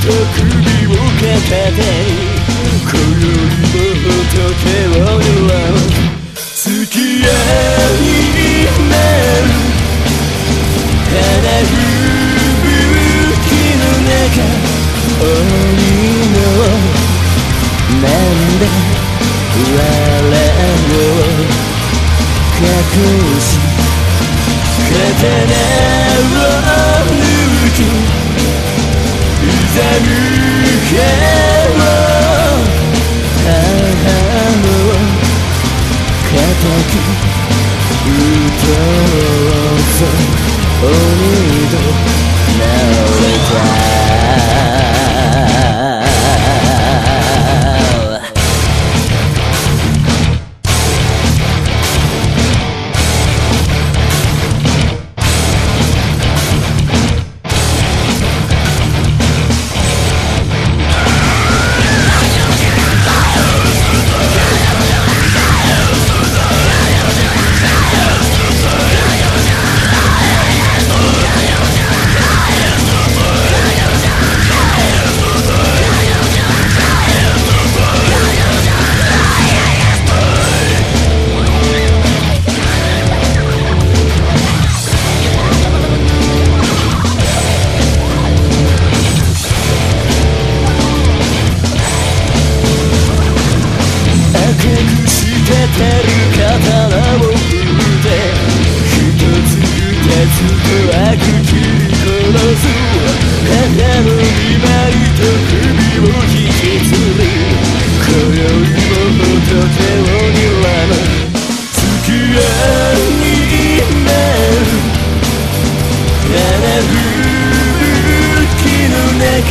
と首を片手に今宵も仏を呼付き合いになる。花吹雪の中敵うとう。と鬼となれたててる刀を振って一つ二つと悪切り殺す母の見舞いと首を引きずる今宵も仏を睨む月夜になる七吹雪の中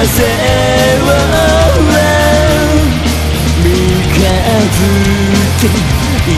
食わせを三日月